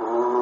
Oh.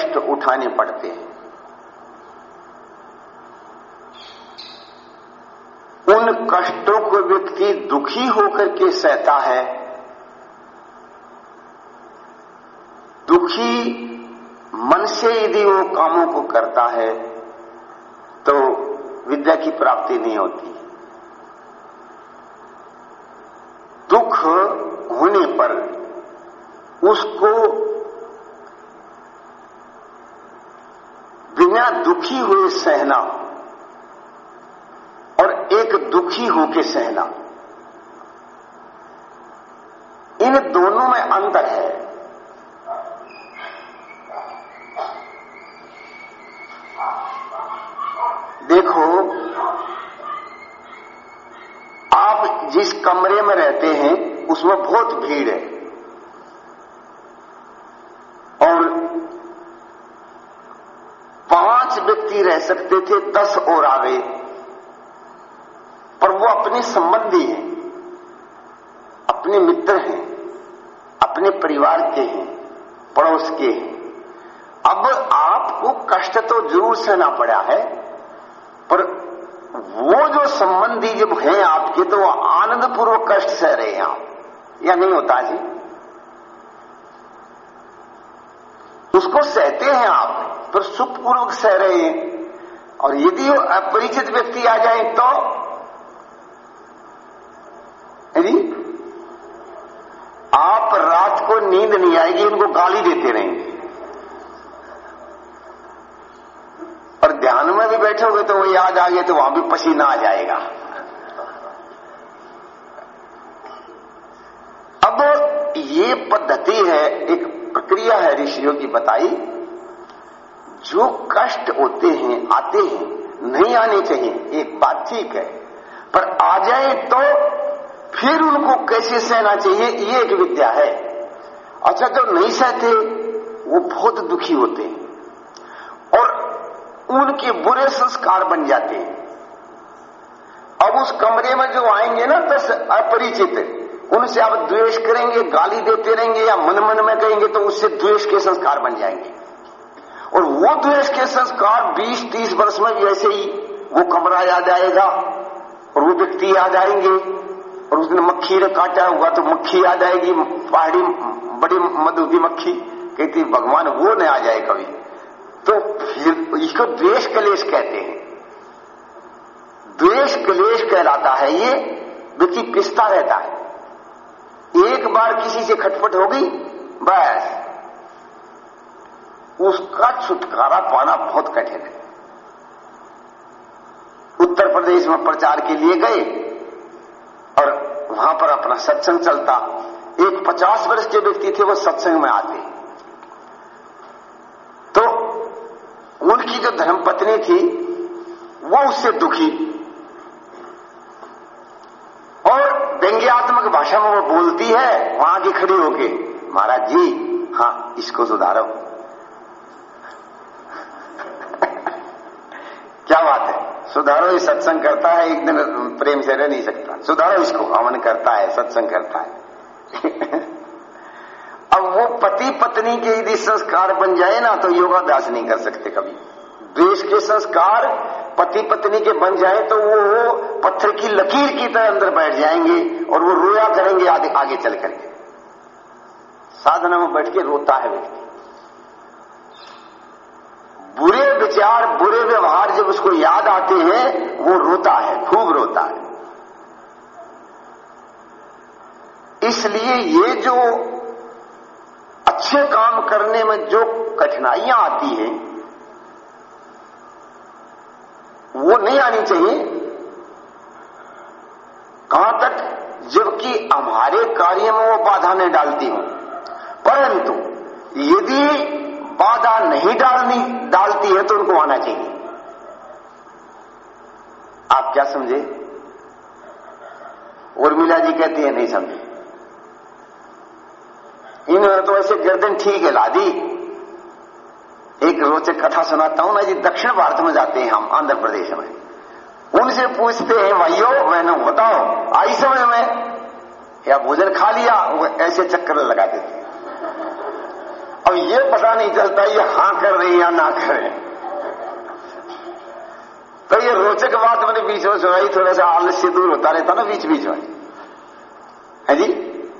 कष्ट उठाने पड़ते हैं। उन कष्टों को व्यक्ति दुखी होकर के सहता है। दुखी मन से यदि वो कामों को करता है तो विद्या की प्राप्ति नहीं होती। दुख होने पर उसको बिना दुखी हुए सहना और एक दुखी होके सहना। इन दोनों में अंतर है देखो आप जिस कमरे में रहते हैं उसमें बहुत भीड़ है और पाँच व्यक्ति रह सकते थे, दस और आवे। पर वो अपने संबंधी हैं, अपने मित्र हैं, अपने परिवार के हैं, पड़ोस के हैं। अब आपको कष्ट तो ज़रूर सहना पड़ा है, पर वो जो संबंधी जब हैं आपके तो आनंद पूर्वक कष्ट सह रहे हैं आप। या नहीं होता जी? उसको सहते हैं आप। सुखपूर्वक सह रहे हैं। और यदि वो अपरिचित व्यक्ति आ जाए तो यदि आप रात को नींद नहीं आएगी, उनको गाली देते रहेंगे। और ध्यान में भी बैठोगे तो वो याद आ गए तो वहाँ भी पसीना आ जाएगा। अब ये पद्धति है, एक प्रक्रिया है ऋषियों की बताई जो कष्ट होते हैं, आते हैं, नहीं आने चाहिए, एक बात ठीक है। पर आ जाए तो फिर उनको कैसे सहना चाहिए, ये एक विद्या है। अच्छा जो नहीं सहते, वो बहुत दुखी होते हैं और उनके बुरे संस्कार बन जाते हैं। अब उस कमरे में जो आएँगे ना दस अपरिचित, उनसे आप द्वेष करेंगे, गाली देते रहेंगे या मन मन में कहेंगे तो उससे द्वेष के संस्कार बन जाएँगे। और वो द्वेष के संस्कार 20-30 वर्ष में ऐसे ही वो कमरा याद आएगा और वो व्यक्ति याद आएँगे। और उसने मक्खी ने काटा हुआ तो मक्खी याद आएगी, पहाड़ी बड़ी मधु की मक्खी। कहती, भगवान, वो न आ जाए कभी। तो फिर इसको द्वेष कलेश कहते हैं। द्वेष कलेश कहलाता है ये, व्यक्ति पिसता रहता है। एक बार किसी से खटपट होगी, बस। उसका छुटकारा पाना बहुत कठिन है। उत्तर प्रदेश में प्रचार के लिए गए और वहाँ पर अपना सत्संग चलता। एक पचास वर्ष के व्यक्ति थे, वो सत्संग में आते। तो उनकी जो धर्मपत्नी थी, वो उससे दुखी। और व्यंग्यात्मक भाषा में वो बोलती है, वहाँ की खड़ी होके, महाराज जी, हाँ, इसको सुधारो क्या बात है सुधारो, ये सत्संग करता है, एक दिन प्रेम से रह नहीं सकता। सुधारो इसको हवन करता है, सत्संग करता है। अब वो पति पत्नी के यदि संस्कार बन जाए ना तो योगाभ्यास नहीं कर सकते कभी। द्वेष के संस्कार पति पत्नी के बन जाए तो वो पत्थर की लकीर की तरह अंदर बैठ जाएँगे, और वो रोया करेंगे आगे चल करके। साधना में बैठ के रोता है व्यक्ति। बुरे विचार, बुरे व्यवहार जब उसको याद आते हैं, वो रोता है, खूब रोता है। इसलिए ये जो अच्छे काम करने में जो कठिनाइयाँ आती हैं, वो नहीं आनी चाहिए। कहाँ तक? जबकि हमारे कार्य में वो बाधा नहीं डालती हूँ। परंतु यदि बाधा नहीं डालनी, डालती है तो उनको आना चाहिए। आप क्या समझे? उर्मिला जी कहती है, नहीं समझे। इन्होंने तो ऐसे गर्दन ठीक है लादी एक रोचक कथा सुनाता हूँ ना जी, दक्षिण भारत में जाते हैं हम, आंध्र प्रदेश में। उनसे पूछते हैं, भाइयों मैंने बताओ आई समय में या भोजन खा लिया? ऐसे चक्कर लगा देते अब ये पता नहीं चलता ये हाँ कर रहे या ना कर रहे तो ये रोचक बात मैंने बीच में सुनाई, थोड़ा सा आलस्य दूर होता रहता ना बीच बीच में। है जी?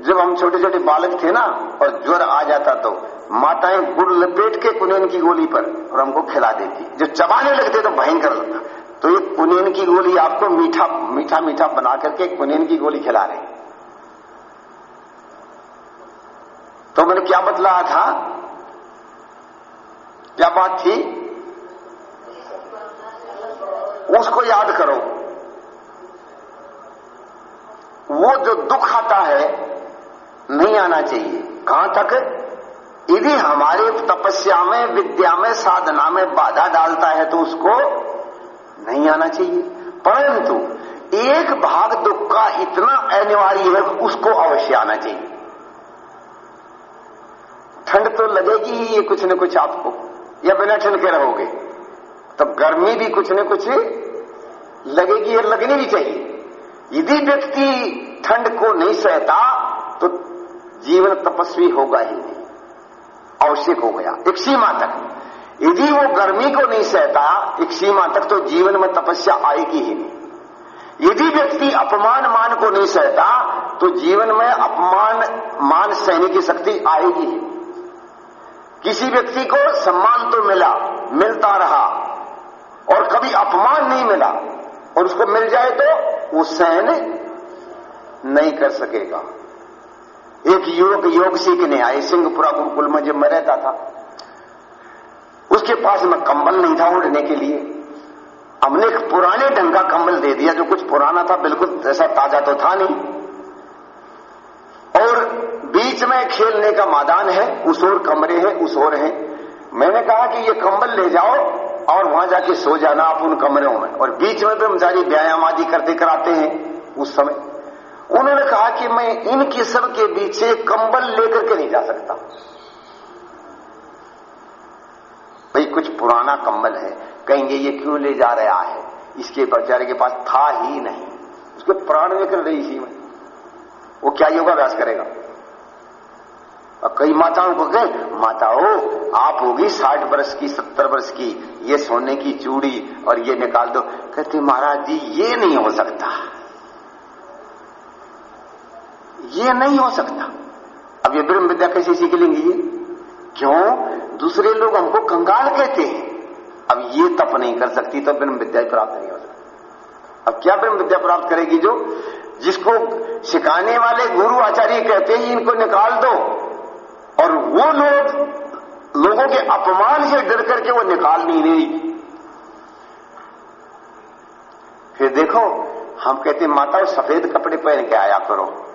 जब हम छोटे छोटे बालक थे ना, और ज्वर आ जाता तो माताएँ गुड़ लपेट के कुनेन की गोली पर और हमको खिला देती। जो चबाने लगते तो भयंकर लगता। तो ये कुनेन की गोली आपको मीठा मीठा मीठा बना करके कुनेन की गोली खिला रहे। तो मैंने क्या बतलाया था? क्या बात थी? उसको याद करो। वो जो दुख आता है, नहीं आना चाहिए। कहाँ तक? यदि हमारे तपस्या में, विद्या में, साधना में बाधा डालता है तो उसको नहीं आना चाहिए। परंतु एक भाग दुख का इतना अनिवार्य है उसको अवश्य आना चाहिए। ठंड तो लगेगी ही ये कुछ न कुछ आपको। या बिना ठंड के रहोगे। तो गर्मी भी कुछ न कुछ लगेगी और लगनी भी चाहिए। यदि व्यक्ति ठंड को नहीं सहता तो जीवन तपस्वी होगा ही नहीं। आवश्यक हो गया। एक सीमा तक। यदि वो गर्मी को नहीं सहता, एक सीमा तक तो जीवन में तपस्या आएगी ही नहीं। यदि व्यक्ति अपमान मान को नहीं सहता तो जीवन में अपमान मान सहने की शक्ति आएगी ही किसी व्यक्ति को सम्मान तो मिला, मिलता रहा, और कभी अपमान नहीं मिला, और उसको मिल जाए तो वो सहन नहीं कर सकेगा। एक युवक योग सीखने आए, सिंहपुरा गुरुकुल में जब मैं रहता था, उसके पास में कंबल नहीं था उड़ने के लिए। हमने एक पुराने ढंग का कंबल दे दिया, जो कुछ पुराना था, बिल्कुल ऐसा ताज़ा तो था नहीं। और बीच में खेलने का मैदान है, उस ओर कमरे हैं, उस ओर है। मैंने कहा कि ये कंबल ले जाओ और वहाँ जाके सो जाना आप उन कमरों में। और बीच में भी हम ब्रह्मचारी व्यायाम आदि करते कराते हैं उस समय। उन्होंने कहा कि मैं इनके सब के बीच से कंबल लेकर के नहीं जा सकता। भाई, कुछ पुराना कंबल है। कहेंगे, ये क्यों ले जा रहा है? इसके बेचारे के पास था ही नहीं। उसके प्राण निकल रही इसी में। वो क्या योगाभ्यास करेगा? और कई माताओं को कहे, माताओं, आप होगी साठ वर्ष की, सत्तर वर्ष की, ये सोने की चूड़ी और ये निकाल दो। कहते, महाराज जी, ये नहीं हो सकता। ये नहीं हो सकता। अब ये ब्रह्म विद्या कैसे सीख लेंगे ये? क्यों? दूसरे लोग हमको कंगाल कहते हैं। अब ये तप नहीं कर सकती तो ब्रह्म विद्या प्राप्त नहीं हो सकती। अब क्या ब्रह्म विद्या प्राप्त करेगी जो? जिसको सिखाने वाले गुरु आचार्य कहते हैं, इनको निकाल दो। और वो लोग लोगों के अपमान से डर करके वो निकाल नहीं रही। फिर देखो, हम कहते, माता, सफ़ेद कपड़े पहन के आया करो।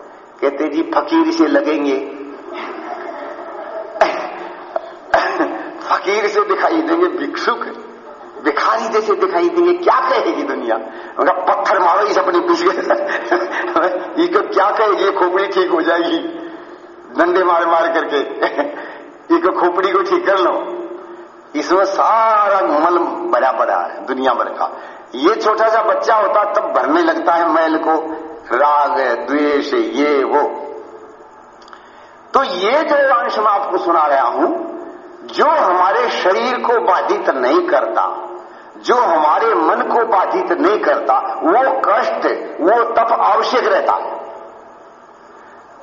कहते, जी, फकीर से लगेंगे। फकीर से दिखाई देंगे, भिक्षुक। भिखारी जैसे दिखाई देंगे, क्या कहेगी दुनिया? उनका पत्थर मारो इस अपने पीछे। इसको क्या कहेगी खोपड़ी ठीक हो जाएगी। डंडे मार मार करके। एक खोपड़ी को ठीक कर लो। इसमें सारा मल बड़ा बड़ा है, दुनिया भर का। ये छोटा सा बच्चा होता, तब भरने लगता है मैल को। राग द्वेष ये, वो। तो ये जो अंश मैं आपको सुना रहा हूँ, जो हमारे शरीर को बाधित नहीं करता, जो हमारे मन को बाधित नहीं करता, वो कष्ट, वो तप आवश्यक रहता है।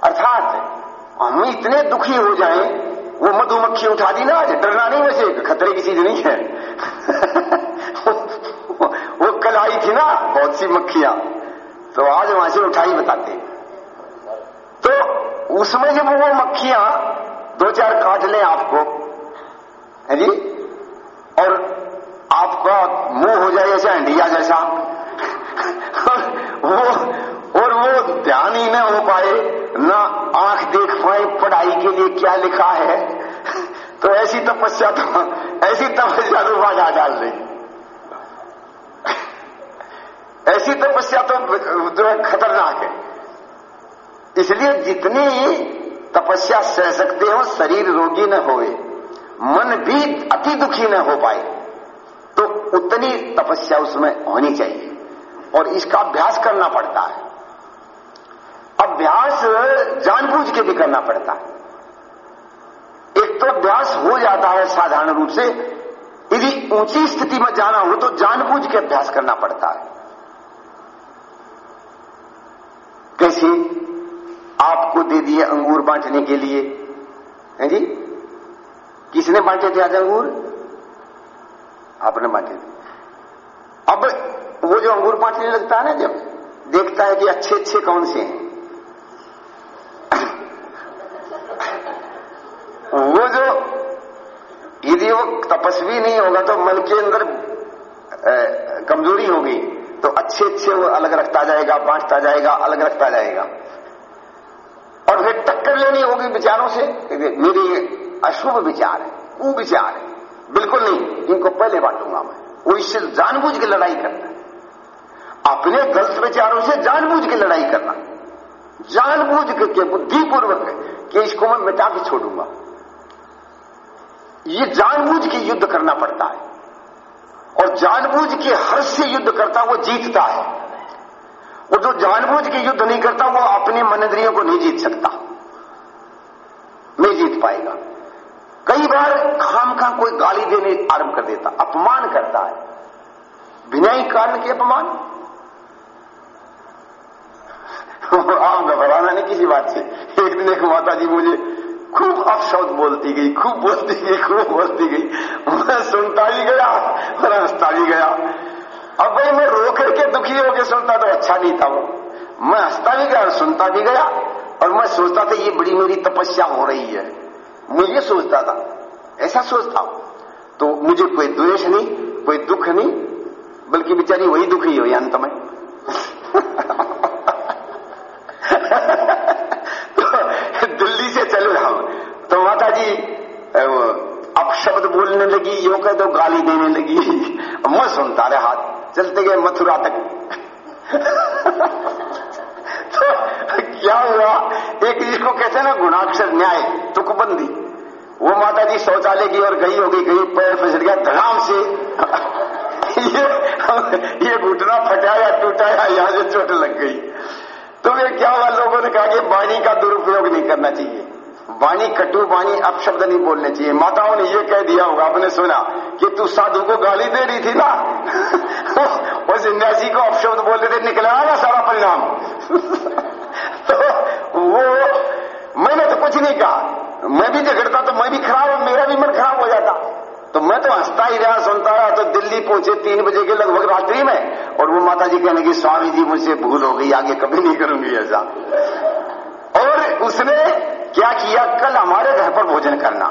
अर्थात हम इतने दुखी हो जाएँ, वो मधुमक्खी उठा दी, ना, आज डरना नहीं, वैसे खतरे की चीज़ नहीं है। वो कल आई थी ना, बहुत सी मक्खियाँ। तो आज वहाँ से उठाई बताते। तो उसमें जब वो मक्खियाँ दो चार काट लें आपको, है जी? और आपका मुँह हो जाए ऐसा इंडिया जैसा। और वो और वो ध्यान ही न हो पाए, ना आँख देख पाए पढ़ाई के लिए क्या लिखा है? तो ऐसी तपस्या तो ऐसी तपस्या तो बाजा डाल रही। ऐसी तपस्या तो जो है खतरनाक है। इसलिए जितनी तपस्या सह सकते हो, शरीर रोगी न होए, मन भी अति दुखी न हो पाए तो उतनी तपस्या उसमें होनी चाहिए। और इसका अभ्यास करना पड़ता है। अभ्यास जानबूझ के भी करना पड़ता है। एक तो अभ्यास हो जाता है साधारण रूप से। यदि ऊँची स्थिति में जाना हो तो जानबूझ के अभ्यास करना पड़ता है। कैसे? आपको दे दिए अंगूर बांटने के लिए। है जी? किसने बांटे थे आज अंगूर? आपने बांटे थे। अब वो जो अंगूर बांटने लगता है ना जब, देखता है कि अच्छे अच्छे कौन से हैं वो जो यदि वो तपस्वी नहीं होगा तो मन के अंदर कमज़ोरी होगी। तो अच्छे अच्छे वो अलग रखता जाएगा, बांटता जाएगा, अलग रखता जाएगा। और फिर टक्कर लेनी होगी विचारों से मेरे अशुभ विचार है कुविचार है। बिल्कुल नहीं, इनको पहले बांटूँगा मैं। वो इससे जानबूझ के लड़ाई करना अपने गलत विचारों से जानबूझ के लड़ाई करना। जानबूझ करके बुद्धिपूर्वक, कि इसको मैं मिटा के छोड़ूँगा। ये जानबूझ के युद्ध करना पड़ता है। और जानबूझ के हर्ष से युद्ध करता वो जीतता है। और जो जानबूझ के युद्ध नहीं करता, वो अपने मनद्रियों को नहीं जीत सकता। नहीं जीत पाएगा। कई बार खाम खाम कोई गाली देने आरंभ कर देता, अपमान करता है। बिना ही कारण के अपमान। आप घबराना नहीं किसी बात से। एक दिन एक माता जी मुझे खूब अपशब्द बोलती गई, खूब बोलती गई, खूब बोलती गई। मैं सुनता भी गया और हंसता भी गया। अब भाई मैं रो करके दुखी होकर सुनता तो अच्छा नहीं था वो। मैं हंसता भी गया और सुनता भी गया, और मैं सोचता था, ये बड़ी मेरी तपस्या हो रही है। मुझे सोचता था, ऐसा सोचता तो मुझे कोई द्वेष नहीं, कोई दुख नहीं, बल्कि बेचारी वही दुखी हो अंत में तो दिल्ली से चले हम तो माता जी अपशब्द बोलने लगी यो कह तो गाली देने लगी। मैं सुनता रहे हाथ। चलते गए मथुरा तक। तो क्या हुआ? एक जिसको कहते ना, गुणाक्षर न्याय, तुकबंदी। वो माता जी शौचालय की और गई होगी गई पैर फिसल गया, धड़ाम से। ये ये घुटना फटा या टूटा या यहाँ से चोट लग गई। तो फिर क्या हुआ? लोगों ने कहा कि वाणी का दुरुपयोग नहीं करना चाहिए। वाणी कटु, वाणी अपशब्द नहीं बोलने चाहिए। माताओं ने ये कह दिया होगा, आपने सुना कि तू साधु को गाली दे रही थी ना? वो सन्यासी को अपशब्द बोलते थे निकला ना सारा परिणाम? तो वो, मैंने तो कुछ नहीं कहा। मैं भी झगड़ता तो मैं भी खराब मेरा भी मन खराब हो जाता। तो मैं तो हंसता ही रहा, सुनता रहा तो दिल्ली पहुँचे तीन बजे के लगभग रात्रि में, और वो माता जी कहने की स्वामी जी, मुझसे भूल हो गई, आगे कभी नहीं करूँगी ऐसा। और उसने क्या किया? कल हमारे घर पर भोजन करना।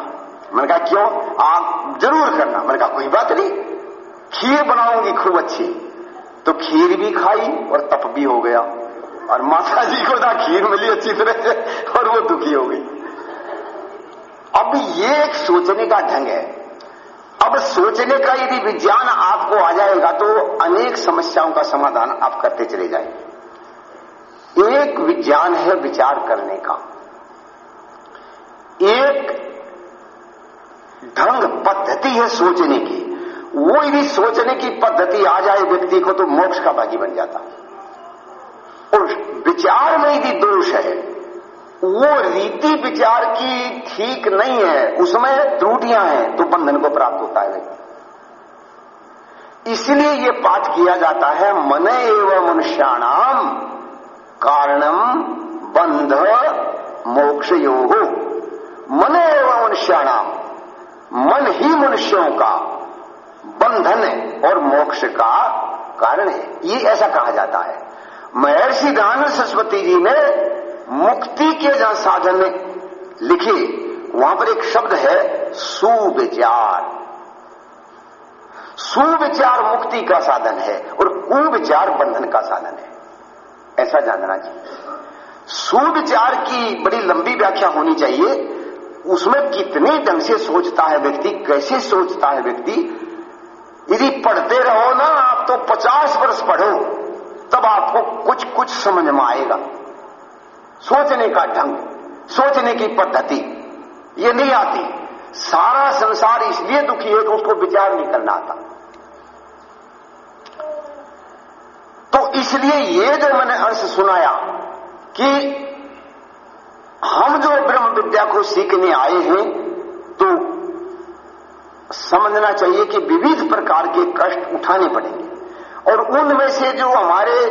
मैंने कहा, क्यों? आप ज़रूर करना। मैंने कहा, कोई बात नहीं। खीर बनाऊँगी खूब अच्छी। तो खीर भी खाई और तप भी हो गया। और माता जी को ना खीर मिली अच्छी तरह से, और वो दुखी हो गई। अब ये एक सोचने का ढंग है। अब सोचने का यदि विज्ञान आपको आ जाएगा तो अनेक समस्याओं का समाधान आप करते चले जाएँगे। एक विज्ञान है विचार करने का। एक ढंग पद्धति है सोचने की। वो यदि सोचने की पद्धति आ जाए व्यक्ति को तो मोक्ष का भागी बन जाता। और विचार में यदि दोष है, वो रीति विचार की ठीक नहीं है, उसमें त्रुटियाँ हैं तो बंधन को प्राप्त होता है। व्यक्ति इसलिए ये पाठ किया जाता है, मन एवं मनुष्याणाम। कारणम बंध मोक्ष यो मन एवं मनुष्याणाम मन ही मनुष्यों का, बंधन और मोक्ष का कारण है। ये ऐसा कहा जाता है। महर्षि दान सरस्वती जी ने मुक्ति के जहाँ साधन लिखे, वहाँ पर एक शब्द है, सुविचार। सुविचार मुक्ति का साधन है और कुविचार बंधन का साधन है। ऐसा जानना चाहिए। सुविचार की बड़ी लंबी व्याख्या होनी चाहिए। उसमें कितने ढंग से सोचता है व्यक्ति, कैसे सोचता है व्यक्ति? यदि पढ़ते रहो ना, आप तो पचास वर्ष पढ़ो, तब आपको कुछ कुछ समझ में आएगा। सोचने का ढंग, सोचने की पद्धति, ये नहीं आती। सारा संसार इसलिए दुखी है कि उसको विचार नहीं करना आता तो इसलिए ये जो मैंने अंश सुनाया कि हम जो ब्रह्म विद्या को सीखने आए हैं तो समझना चाहिए कि विविध प्रकार के कष्ट उठाने पड़ेंगे। और उनमें से जो हमारे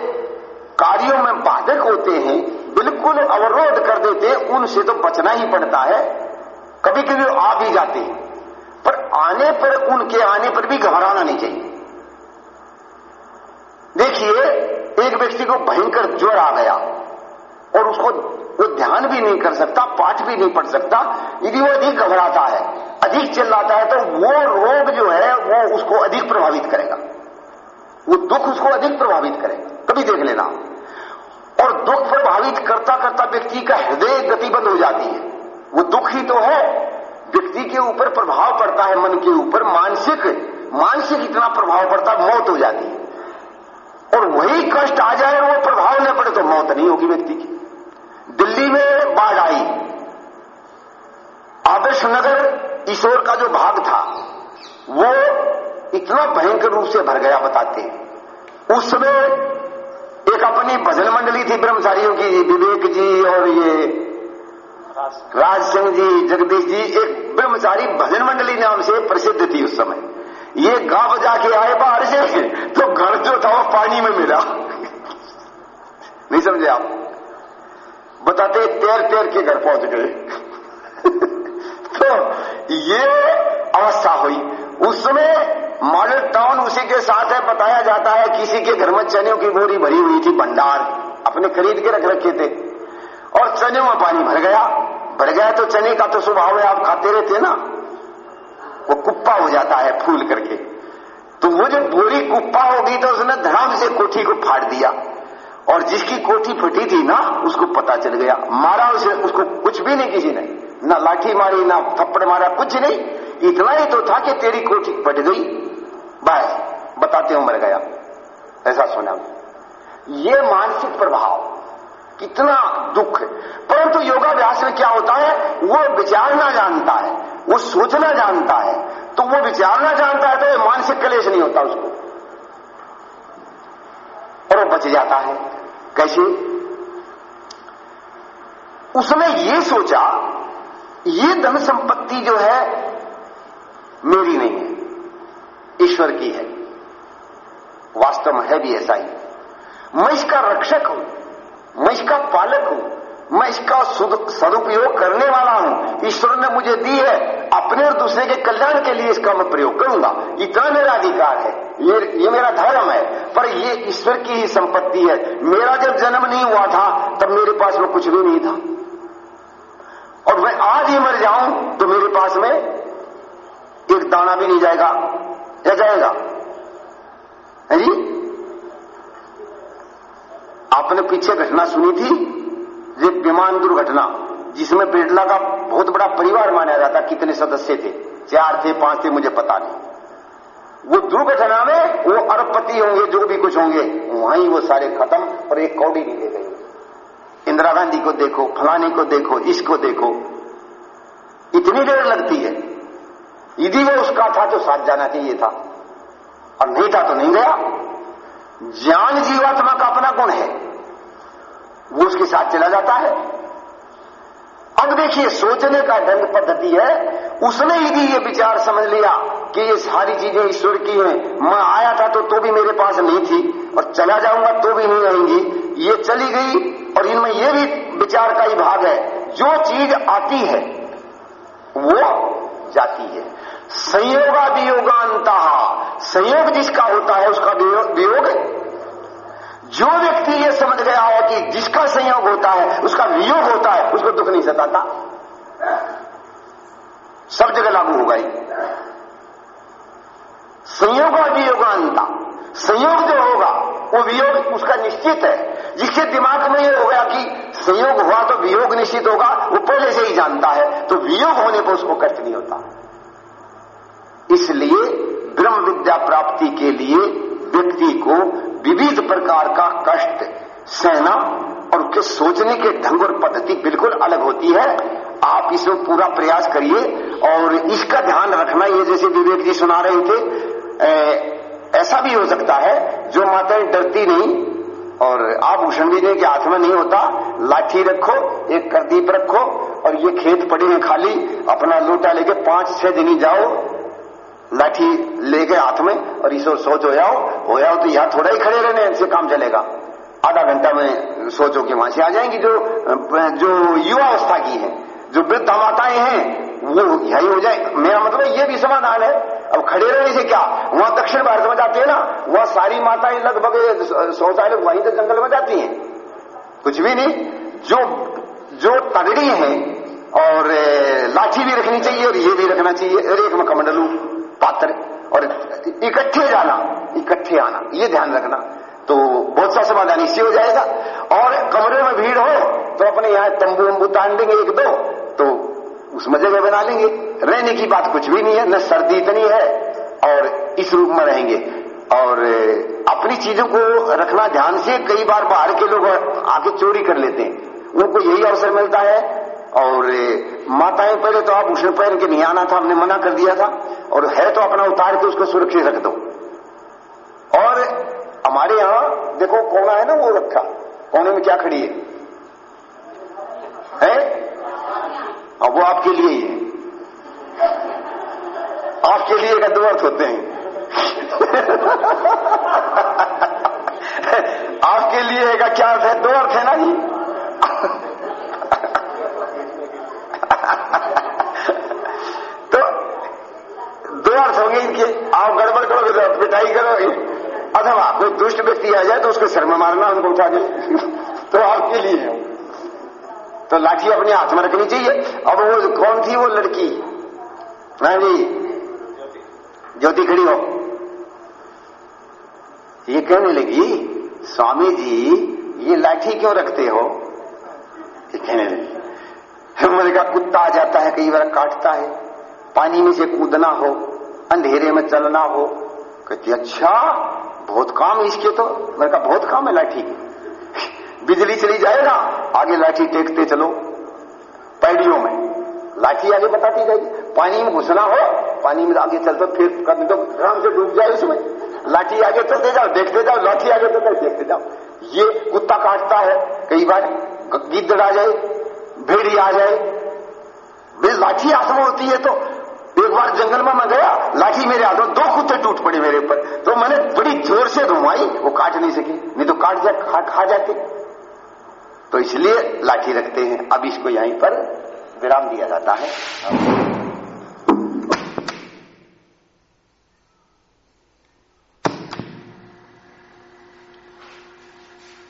कार्यों में बाधक होते हैं, बिल्कुल अवरोध कर देते हैं, उनसे तो बचना ही पड़ता है। कभी कभी आ भी जाते हैं। पर आने पर, उनके आने पर भी घबराना नहीं चाहिए। देखिए एक व्यक्ति को भयंकर ज्वर आ गया और उसको वो ध्यान भी नहीं कर सकता, पाठ भी नहीं पढ़ सकता, यदि वो अधिक घबराता है, अधिक चिल्लाता है तो वो रोग जो है, वो उसको अधिक प्रभावित करेगा। वो दुख उसको अधिक प्रभावित करेगा। कभी देख लेना। और दुख प्रभावित करता करता व्यक्ति का हृदय गतिबंद हो जाती है। वो दुख ही तो है। व्यक्ति के ऊपर प्रभाव पड़ता है, मन के ऊपर। मानसिक मानसिक इतना प्रभाव पड़ता है, मौत हो जाती है और वही कष्ट आ जाए वो प्रभाव न पड़े तो मौत नहीं होगी व्यक्ति की। दिल्ली में बाढ़ आई। आदर्श नगर, ईश्वर का जो भाग था, वो इतना भयंकर रूप से भर गया, बताते। उस समय एक अपनी भजन मंडली थी ब्रह्मचारियों की, विवेक जी और ये राज सिंह जी, जगदीश जी, एक ब्रह्मचारी भजन मंडली नाम से प्रसिद्ध थी उस समय। ये गाँव बजा के आए बाहर से तो घर जो था वो पानी में मिला। नहीं समझे आप? बताते तैर तैर के घर पहुँच गए। तो ये अवस्था हुई। उस समय मॉडल टाउन उसी के साथ है, बताया जाता है किसी के घर में चने की बोरी भरी हुई थी, भंडार अपने खरीद के रख रखे थे। और चने में पानी भर गया। भर गया तो चने का तो स्वभाव है, आप खाते रहते ना। वो कुप्पा हो जाता है फूल करके। तो वो जब बोरी कुप्पा होगी तो उसने धड़ाम से कोठी को फाड़ दिया। और जिसकी कोठी फटी थी ना, उसको पता चल गया। मारा उसे, उसको कुछ भी नहीं, किसी ने। ना लाठी मारी, ना थप्पड़ मारा, कुछ नहीं। इतना ही तो था कि तेरी कोठी फट गई। बस, बताते हो मर गया। ऐसा सुना। ये मानसिक प्रभाव, कितना दुख। है परंतु योगाभ्यास में क्या होता है, वो विचारना जानता है, वो सोचना जानता है। तो वो विचारना जानता है तो मानसिक कलेश नहीं होता उसको। और वो बच जाता है। कैसे? उसने ये सोचा, ये धन संपत्ति जो है, मेरी नहीं है, ईश्वर की है। वास्तव है भी ऐसा ही। मैं इसका रक्षक हूँ, मैं इसका पालक हूँ। मैं इसका सदुपयोग करने वाला हूँ। ईश्वर ने मुझे दी है। अपने और दूसरे के कल्याण के लिए इसका मैं प्रयोग करूँगा। इतना मेरा अधिकार है। ये ये मेरा धर्म है। पर ये ईश्वर की ही संपत्ति है। मेरा जब जन्म नहीं हुआ था, तब मेरे पास में कुछ भी नहीं था। और मैं आज ही मर जाऊँ तो मेरे पास में एक दाना भी नहीं जाएगा। या जाएगा? है जी? आपने पीछे घटना सुनी थी? विमान दुर्घटना, जिसमें बिरला का बहुत बड़ा परिवार माना जाता कितने सदस्य थे, चार थे, पाँच थे, मुझे पता नहीं। वो दुर्घटना में वो अरबपति होंगे, जो भी कुछ होंगे, वहीं वो सारे खत्म और एक कौड़ी नहीं ले गई। इंदिरा गांधी को देखो, फलाने को देखो, इसको देखो। इतनी देर लगती है। यदि वो उसका था तो साथ जाना चाहिए था। और नहीं था तो नहीं गया। ज्ञान जीवात्मा का अपना गुण है। वो उसके साथ चला जाता है। अब देखिए, सोचने का ढंग पद्धति है। उसने यदि ये विचार समझ लिया कि ये सारी चीज़ें ईश्वर की हैं, मैं आया था तो तो भी मेरे पास नहीं थी और चला जाऊँगा तो भी नहीं आएँगी। ये चली गई और इनमें ये भी विचार का ही भाग है। जो चीज़ आती है, वो जाती है। संयोगा संयोग जिसका होता है, उसका जो व्यक्ति ये समझ गया है कि जिसका संयोग होता है, उसका वियोग होता है, उसको दुख नहीं सताता। सब जगह लागू होगा ही संयोग और वियोगांता। संयोग जो होगा, वो वियोग उसका निश्चित है। जिसके दिमाग में ये हो गया कि संयोग हुआ तो वियोग निश्चित होगा, वो पहले से ही जानता है तो वियोग होने पर उसको कष्ट नहीं होता। इसलिए ब्रह्म विद्या प्राप्ति के लिए व्यक्ति को विविध प्रकार का कष्ट, सहना और उसके सोचने के ढंग और पद्धति बिल्कुल अलग होती है। आप इसमें पूरा प्रयास करिए और इसका ध्यान रखना, ये जैसे विवेक जी सुना रहे थे ऐसा भी हो सकता है, जो माताएँ डरती नहीं और आभूषण भी नहीं के हाथ में नहीं होता, लाठी रखो, एक करदीप रखो और ये खेत पड़े हैं खाली, अपना लोटा लेके पाँच छह दिन ही जाओ। लाठी ले गए हाथ में और इसो सोच हो जाओ हो जाओ तो यहाँ थोड़ा ही खड़े रहने से काम चलेगा। आधा घंटा में सोचो कि वहाँ से आ जाएँगी जो जो युवा अवस्था की है, जो वृद्ध माताएँ हैं, वो यही हो जाए। मेरा मतलब ये भी समाधान है। अब खड़े रहने से क्या? वहाँ दक्षिण भारत में जाते हैं ना, वहाँ सारी माताएँ लगभग शौचालय वहीं तो जंगल में जाती हैं। कुछ भी नहीं। जो जो तगड़ी है और लाठी भी रखनी चाहिए और ये भी रखना चाहिए। और एक में कमंडलू। पात्र और इकट्ठे जाना, इकट्ठे आना, ये ध्यान रखना। तो बहुत सा समाधान इससे हो जाएगा। और कमरे में भीड़ हो तो अपने यहाँ तंबू वंबू तान देंगे एक दो तो उसमें जगह बना लेंगे। रहने की बात कुछ भी नहीं है, न सर्दी इतनी है, और इस रूप में रहेंगे। और अपनी चीज़ों को रखना, ध्यान से कई बार बाहर के लोग आके चोरी कर लेते हैं। उनको यही अवसर मिलता है। और माताएँ पहले तो आप उसे पहन के नहीं आना था, हमने मना कर दिया था, और है तो अपना उतार के उसको सुरक्षित रख दो। और हमारे यहाँ देखो कोना है ना वो रखा, कोने में क्या खड़ी है? है? अब वो आपके लिए ही है। आपके लिए का दो अर्थ होते हैं। आपके लिए का क्या अर्थ है? दो अर्थ है ना जी तो दो अर्थ होंगे इनके आप गड़बड़ करोगे तो पिटाई करोगे अथवा कोई दुष्ट व्यक्ति आ जाए तो उसके सर में मारना उनको उठा दे। तो आपके लिए है तो लाठी अपने हाथ में रखनी चाहिए। अब वो कौन थी वो लड़की? हाँ जी। ज्योति खड़ी हो। ये कहने लगी, स्वामी जी, ये लाठी क्यों रखते हो? ये कहने लगी मैंने कहा कुत्ता आ जाता है, कई बार काटता है। पानी में से कूदना हो, अंधेरे में चलना हो। कहती अच्छा बहुत काम है इसके तो। मैंने कहा, बहुत काम है, लाठी। बिजली चली जाएगा, आगे लाठी टेकते चलो। पैड़ियों में लाठी आगे बताती जाएगी। पानी में घुसना हो, पानी में आगे चलते फिर कभी तो आराम से डूब जाए उसमें लाठी आगे चलते जाओ, देखते जाओ, लाठी आगे चलते देखते जाओ। ये कुत्ता काटता है, कई बार गिद्ध आ जाए, भेड़ी आ जाए। लाठी हाथ में होती है तो एक बार जंगल में मैं गया लाठी मेरे हाथों दो कुत्ते टूट पड़े मेरे ऊपर। तो मैंने बड़ी ज़ोर से घुमाई वो काट नहीं सकी। नहीं तो काट जा खा, खा जाते। तो इसलिए लाठी रखते हैं। अब इसको यहीं पर विराम दिया जाता है।